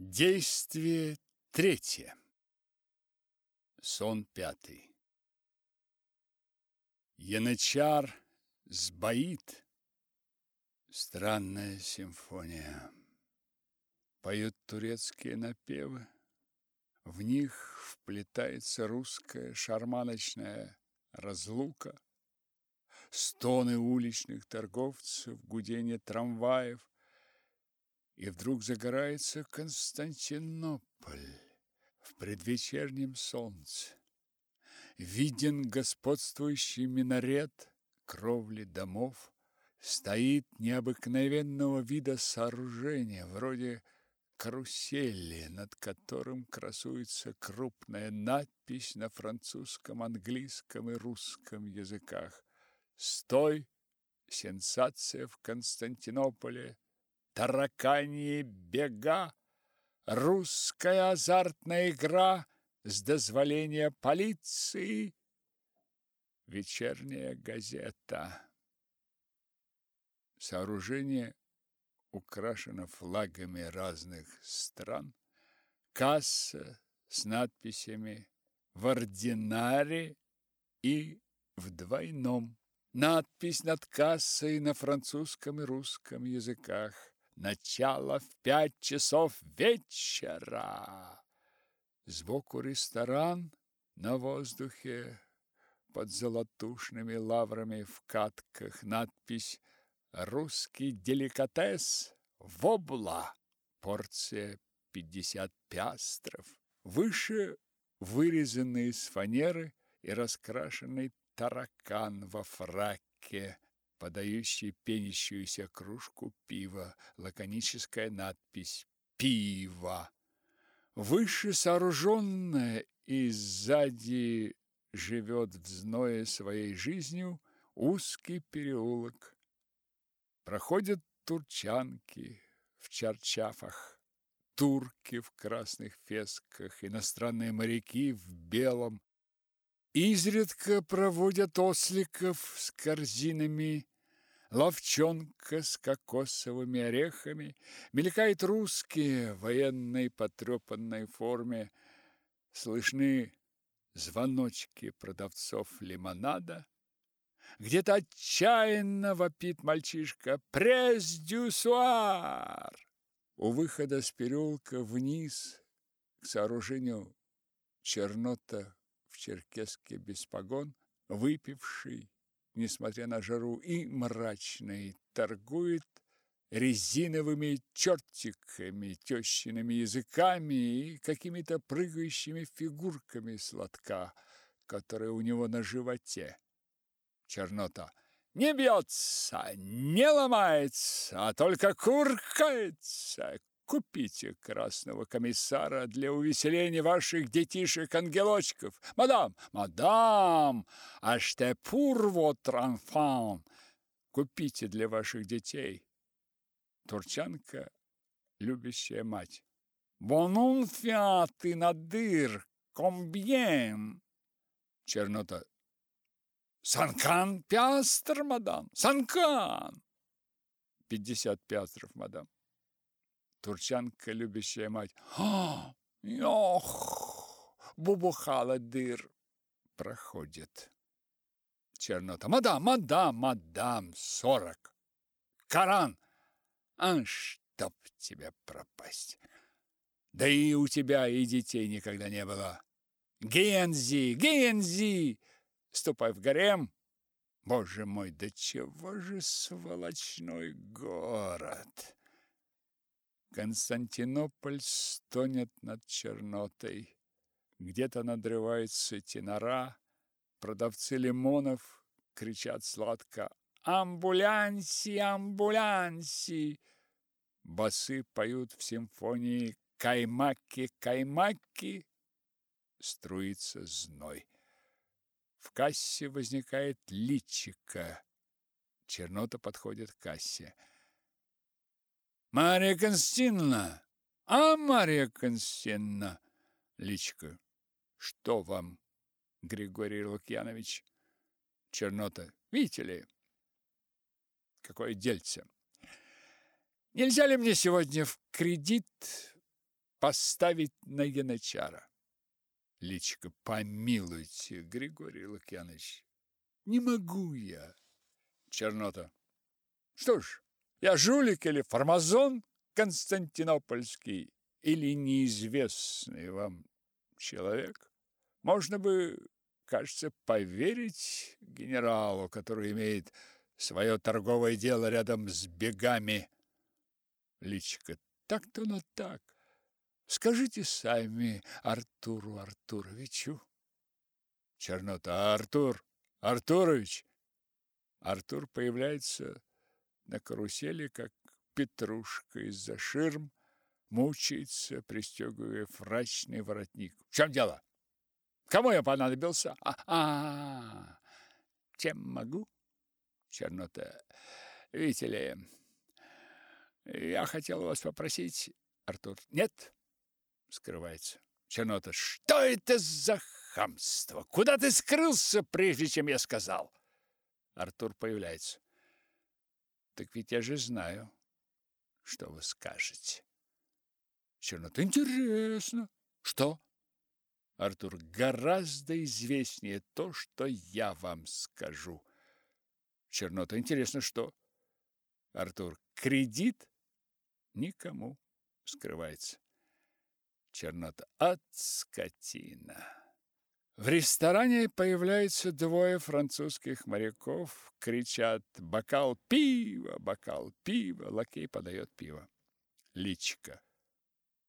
Действие третье. Сон пятый. Янычар сбоит. Странная симфония. Поют турецкие напевы. В них вплетается русская шарманочная разлука. Стоны уличных торговцев, гудение трамваев, и вдруг загорается Константинополь в предвечернем солнце. Виден господствующий минарет кровли домов, стоит необыкновенного вида сооружение, вроде карусели, над которым красуется крупная надпись на французском, английском и русском языках. «Стой! Сенсация в Константинополе! Тараканьи бега, русская азартная игра с дозволения полиции, вечерняя газета. Сооружение украшено флагами разных стран, касса с надписями в ординаре и в двойном. Надпись над кассой на французском и русском языках. Начало в пять часов вечера. Сбоку ресторан на воздухе под золотушными лаврами в катках надпись «Русский деликатес вобла». Порция пятьдесят пястров. Выше вырезанный из фанеры и раскрашенный таракан во фраке подающий пенящуюся кружку пива, лаконическая надпись «Пиво». Выше сооруженная и сзади живет в зное своей жизнью узкий переулок. Проходят турчанки в чарчафах, турки в красных фесках, иностранные моряки в белом, Изредка проводят осликов с корзинами, ловчонка с кокосовыми орехами, мелькают русские в военной потрепанной форме, слышны звоночки продавцов лимонада. Где-то отчаянно вопит мальчишка «Пресс-дюсуар!» У выхода с переулка вниз к сооружению чернота черкеске без погон, выпивший, несмотря на жару, и мрачный, торгует резиновыми чертиками, тещиными языками и какими-то прыгающими фигурками сладка, которые у него на животе. Чернота. Не бьется, не ломается, а только куркается, Купите красного комиссара для увеселения ваших детишек-ангелочков. Мадам, мадам, acheter pour votre enfant. Купите для ваших детей. Турчанка, любящая мать. Bon enfant, ты надыр, combien? Чернота. Санкан пястр, мадам, санкан. Пятьдесят пястров, мадам. Турчанка, любящая мать. «Ох, бубухала дыр!» Проходит. Чернота. «Мадам, мадам, мадам, сорок!» «Каран! А чтоб тебя пропасть!» «Да и у тебя и детей никогда не было!» «Гензи! Гензи! Ступай в гарем!» Боже мой, да чего же сволочной город! Константинополь стонет над чернотой. Где-то надрывается тенора, продавцы лимонов кричат сладко «Амбулянси! Амбулянси!» Басы поют в симфонии «Каймаки! Каймаки!» Струится зной. В кассе возникает личика. Чернота подходит к кассе. Мария Константиновна! А, Мария Константиновна! Личка. Что вам, Григорий Лукьянович? Чернота. Видите ли? Какое дельце. Нельзя ли мне сегодня в кредит поставить на янычара. Личка, помилуйте, Григорий Лукьянович, не могу я. Чернота. Что ж, я жулик или формазон константинопольский, или неизвестный вам человек? Можно бы, кажется, поверить генералу, который имеет свое торговое дело рядом с бегами. Личка. Так-то на так. Скажите сами Артуру Артуровичу. Чернота. Артур Артурович. Артур появляется на карусели, как петрушка из-за ширм, мучается, пристегивая фрачный воротник. В чем дело? Кому я понадобился? А, -а, -а. чем могу? Чернота. Видите ли, я хотел вас попросить, Артур. Нет, скрывается. Чернота. Что это за хамство? Куда ты скрылся, прежде чем я сказал? Артур появляется. Так ведь я же знаю, что вы скажете. Чернота. Интересно. Что? Артур. Гораздо известнее то, что я вам скажу. Чернота. Интересно, что? Артур. Кредит никому скрывается. Чернота. От скотина. В ресторане появляются двое французских моряков, кричат «Бокал пива! Бокал пива!» Лакей подает пиво. Личка.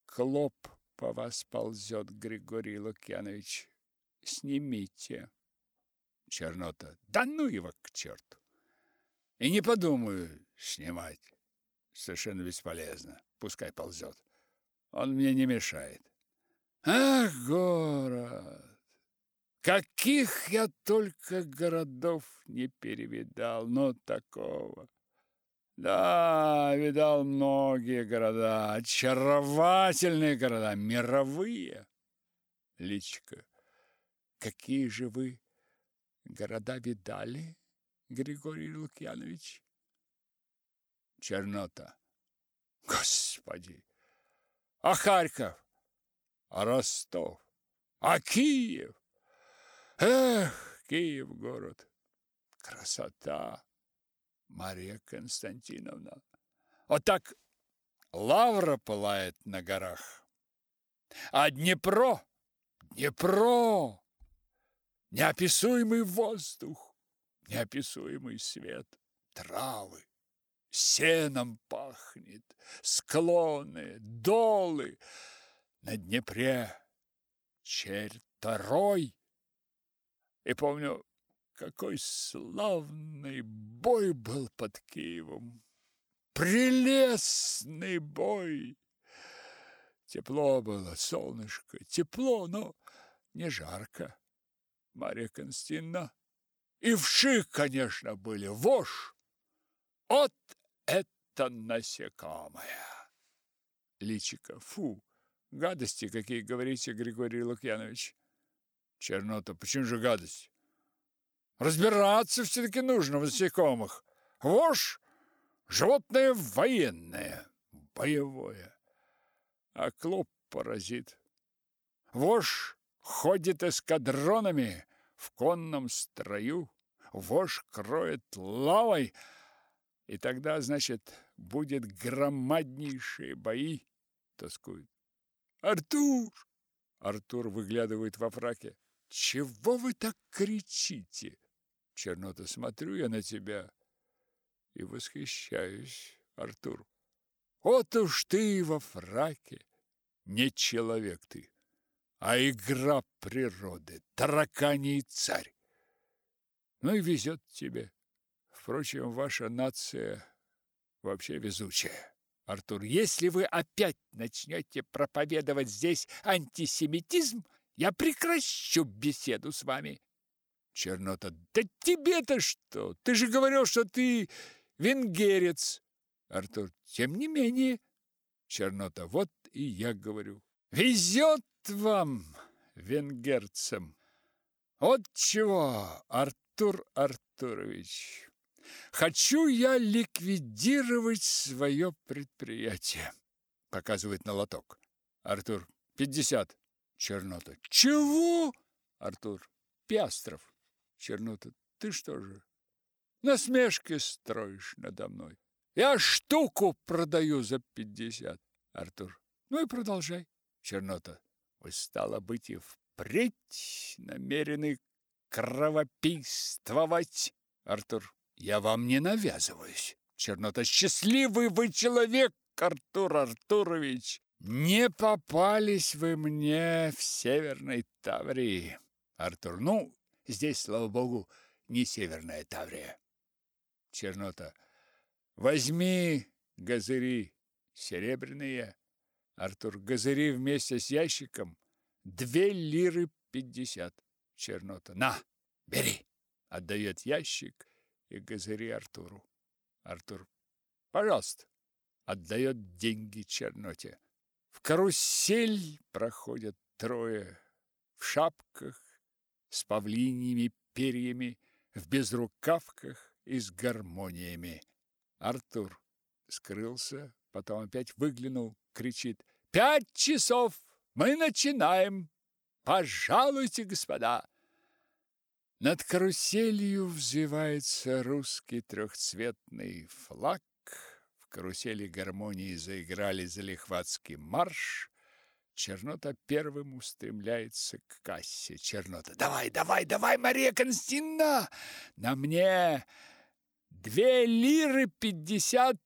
Клоп по вас ползет, Григорий Лукьянович. Снимите. Чернота. Да ну его к черту! И не подумаю снимать. Совершенно бесполезно. Пускай ползет. Он мне не мешает. Ах, город! Каких я только городов не перевидал, но такого. Да, видал многие города, очаровательные города, мировые. Личка, какие же вы города видали? Григорий Лукьянович. Чернота. Господи! А Харьков? А Ростов? А Киев? Эх, Киев город! Красота! Мария Константиновна. Вот так лавра пылает на горах. А Днепро, Днепро, неописуемый воздух, неописуемый свет, травы, сеном пахнет, склоны, долы, на Днепре черторой. И помню, какой славный бой был под Киевом. Прелестный бой! Тепло было, солнышко, тепло, но не жарко. Марья Константиновна и вши, конечно, были, вошь. Вот это насекомое! Личика, фу, гадости какие говорите, Григорий Лукьянович. Чернота, почему же гадость? Разбираться все-таки нужно в насекомых. Вошь – животное военное, боевое, а клоп – паразит. Вошь ходит эскадронами, в конном строю, вошь кроет лавой, и тогда, значит, будет громаднейшие бои, тоскует. Артур! Артур выглядывает во фраке. Чего вы так кричите? Чернота, смотрю я на тебя и восхищаюсь, Артур. Вот уж ты во фраке, не человек ты а игра природы, тараканий царь. Ну и везет тебе. Впрочем, ваша нация вообще везучая. Артур, если вы опять начнете проповедовать здесь антисемитизм, я прекращу беседу с вами. Чернота, да тебе-то что? Ты же говорил, что ты венгерец. Артур, тем не менее. Чернота, вот и я говорю. Везет вам, венгерцам. Вот чего, Артур Артурович, хочу я ликвидировать свое предприятие, показывает на лоток. Артур. Пятьдесят. Чернота. Чего? Артур. Пястров. Чернота. Ты что же? Насмешки строишь надо мной. Я штуку продаю за пятьдесят. Артур. Ну и продолжай. Чернота. Вы, стало быть, и впредь намерены кровопийствовать. Артур. Я вам не навязываюсь. Чернота. Счастливый вы человек, Артур Артурович. Не попались вы мне в Северной Таврии. Артур. Ну, здесь, слава богу, не Северная Таврия. Чернота. Возьми газыри серебряные. Артур. Газыри вместе с ящиком две лиры пятьдесят. Чернота. На, бери. Отдает ящик и газыри Артуру. Артур. Пожалуйста. Отдает деньги Черноте. В карусель проходят трое в шапках с павлиньими перьями, в безрукавках и с гармониями. Артур скрылся, потом опять выглянул, кричит: "Пять часов! Мы начинаем! Пожалуйте, господа!" Над каруселью взвивается русский трехцветный флаг. Карусели гармонии заиграли залихватский марш. Чернота первым устремляется к кассе. Чернота. Давай, давай, давай, Мария Константиновна! На мне две лиры пятьдесят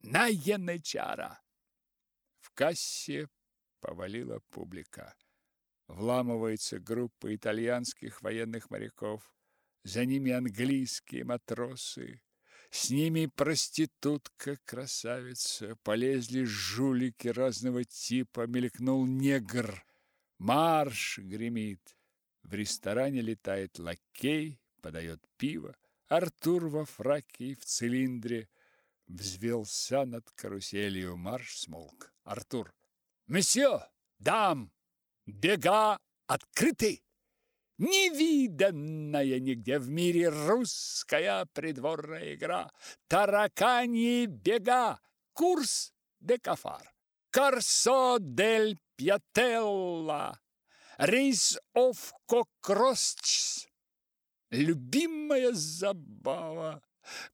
на янычара. В кассе повалила публика. Вламывается группа итальянских военных моряков. За ними английские матросы. С ними проститутка-красавица. Полезли жулики разного типа. Мелькнул негр. Марш гремит. В ресторане летает лакей, подает пиво. Артур во фраке и в цилиндре взвелся над каруселью. Марш смолк. Артур. «Месье! Дам!» Бега открыты. Невиданная нигде в мире русская придворная игра. Таракани бега. Курс де кафар. Корсо дель пьятелла. Рейс оф кокросчс. Любимая забава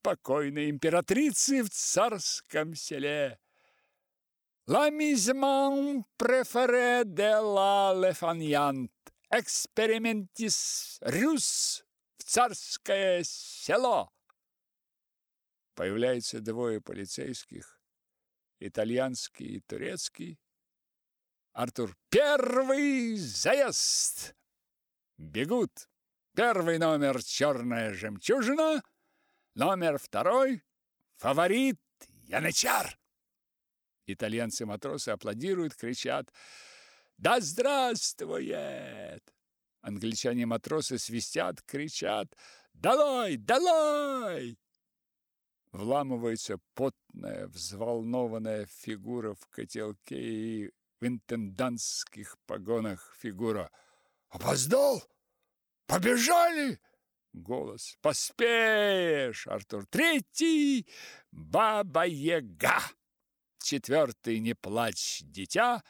покойной императрицы в царском селе. L'amusement préféré de la Лефаньянт. Экспериментис рюс в царское село. Появляются двое полицейских, итальянский и турецкий. Артур. Первый заезд. Бегут. Первый номер «Черная жемчужина», номер второй «Фаворит Янычар». Итальянцы-матросы аплодируют, кричат «Да здравствует!» Англичане-матросы свистят, кричат «Долой! Долой!» Вламывается потная, взволнованная фигура в котелке и в интендантских погонах фигура. «Опоздал! Побежали!» Голос. «Поспеешь, Артур! Третий! Баба-яга!» четвертый «Не плачь, дитя»,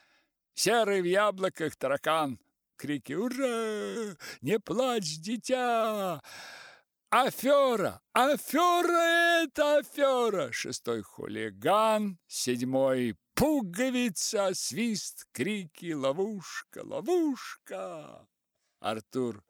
серый в яблоках таракан. Крики «Ура! Не плачь, дитя!» Афера! Афера это афера! Шестой хулиган, седьмой пуговица, свист, крики, ловушка, ловушка. Артур.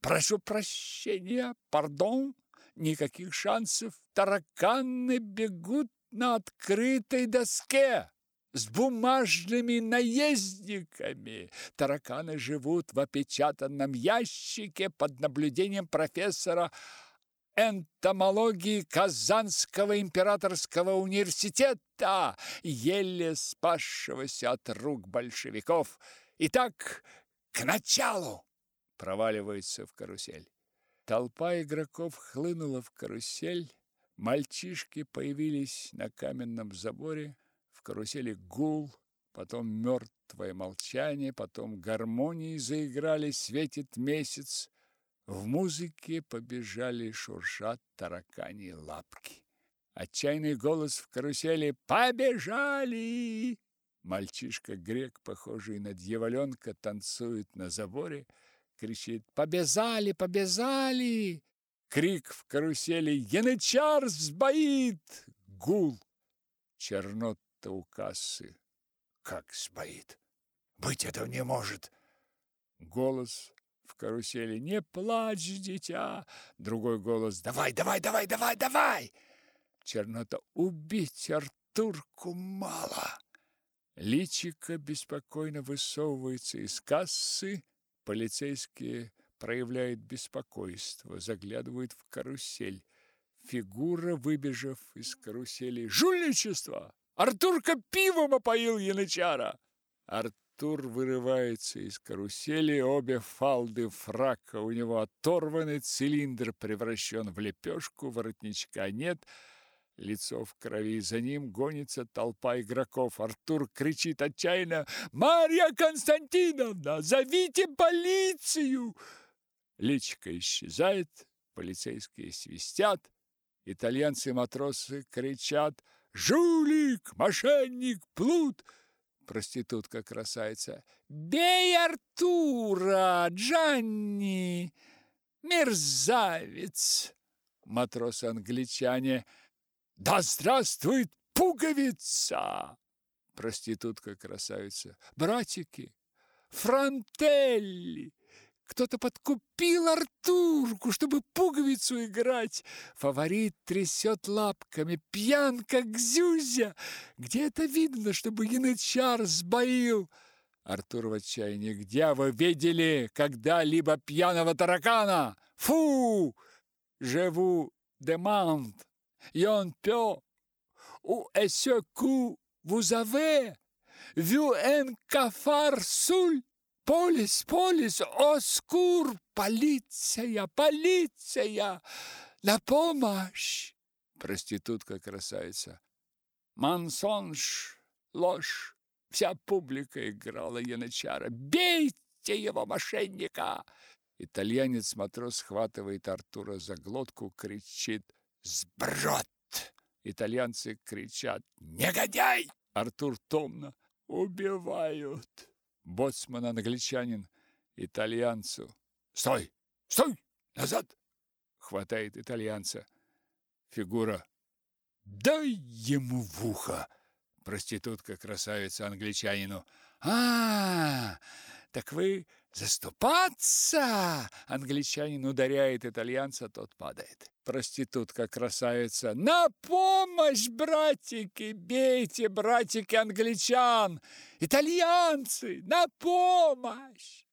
Прошу прощения, пардон, никаких шансов. Тараканы бегут на открытой доске с бумажными наездниками. Тараканы живут в опечатанном ящике под наблюдением профессора энтомологии Казанского императорского университета, еле спасшегося от рук большевиков. Итак, к началу проваливается в карусель. Толпа игроков хлынула в карусель, Мальчишки появились на каменном заборе, карусели гул, потом мертвое молчание, потом гармонии заиграли, светит месяц. В музыке побежали шуршат таракани лапки. Отчаянный голос в карусели «Побежали!» Мальчишка-грек, похожий на дьяволенка, танцует на заборе, кричит «Побежали, побежали!» Крик в карусели «Янычар сбоит!» Гул. Чернота у кассы. Как сбоит? Быть этого не может. Голос в карусели «Не плачь, дитя!» Другой голос «Давай, давай, давай, давай, давай!» Чернота «Убить Артурку мало!» Личико беспокойно высовывается из кассы. Полицейские проявляют беспокойство, заглядывают в карусель. Фигура, выбежав из карусели, «Жульничество! Артурка пивом опоил янычара!» Артур вырывается из карусели, обе фалды фрака у него оторваны, цилиндр превращен в лепешку, воротничка нет — Лицо в крови, за ним гонится толпа игроков. Артур кричит отчаянно «Марья Константиновна, зовите полицию!» Личка исчезает, полицейские свистят, итальянцы-матросы кричат «Жулик! Мошенник! Плут!» Проститутка красавица «Бей Артура, Джанни! Мерзавец!» Матросы-англичане да здравствует пуговица! Проститутка-красавица. Братики, франтелли! Кто-то подкупил Артурку, чтобы пуговицу играть. Фаворит трясет лапками, пьян, как Зюзя. Где это видно, чтобы янычар сбоил? Артур в отчаянии. Где вы видели когда-либо пьяного таракана? Фу! Живу демант. Yon peut, ou est-ce que vous avez vu un Полис, полис, о, скур, полиция, полиция, на помощь! Проститутка-красавица. Мансонж, ложь. Вся публика играла янычара. Бейте его, мошенника! Итальянец-матрос схватывает Артура за глотку, кричит Сброд! Итальянцы кричат «Негодяй!» Артур томно «Убивают!» Боцман англичанин итальянцу «Стой! Стой! Назад!» Хватает итальянца. Фигура «Дай ему в ухо!» Проститутка-красавица англичанину «А, так вы заступаться!» Англичанин ударяет итальянца, тот падает проститутка-красавица. «На помощь, братики! Бейте, братики, англичан! Итальянцы, на помощь!»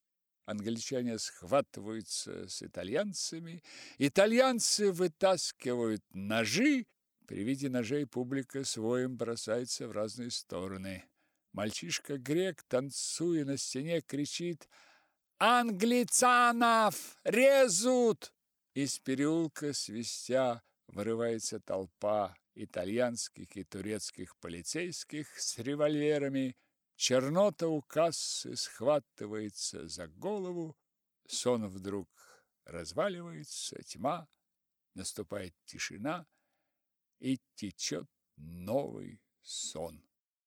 Англичане схватываются с итальянцами, итальянцы вытаскивают ножи. При виде ножей публика своим бросается в разные стороны. Мальчишка-грек, танцуя на стене, кричит «Англицанов резут!» Из переулка свистя вырывается толпа итальянских и турецких полицейских с револьверами. Чернота у кассы схватывается за голову. Сон вдруг разваливается, тьма, наступает тишина, и течет новый сон.